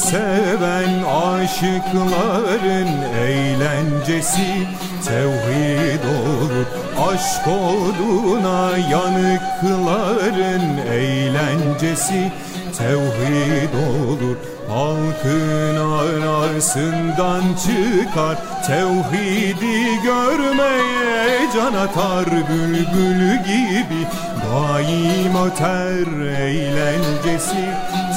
Seven aşıkların eğlencesi tevhid olur Aşk oduna yanıkların eğlencesi tevhid olur. Halkın arasından çıkar. Tevhidi görmeye can atar. Bülbül gibi daim öter Eğlencesi.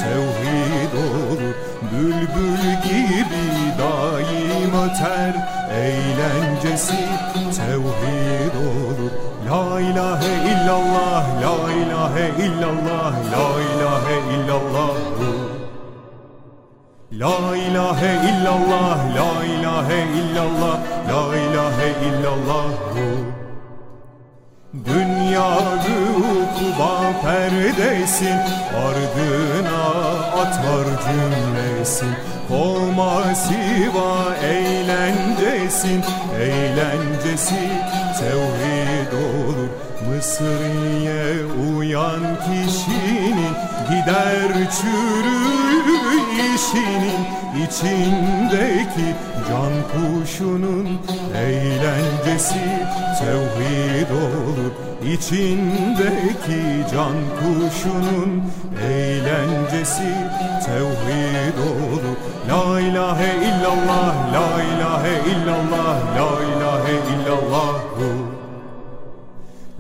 Tevhid olur. Bülbül gibi daim öter Eğlencesi. Tevhid olur. La ilahe illallah, la ilahe illallah, la ilahe illallah. La ilahe illallah, la ilahe illallah, la ilahe illallah. Dünya ukuba perdesin Ardına atar cümlesin. Olma siva eğlencesin Eğlencesi tevhid olur Mısriye uyan kişinin Gider çürür işinin içindeki can kuşunun eğlencesi tevhid olur içindeki can kuşunun eğlencesi tevhid olur La ilahe illallah la ilahe illallah la ilahe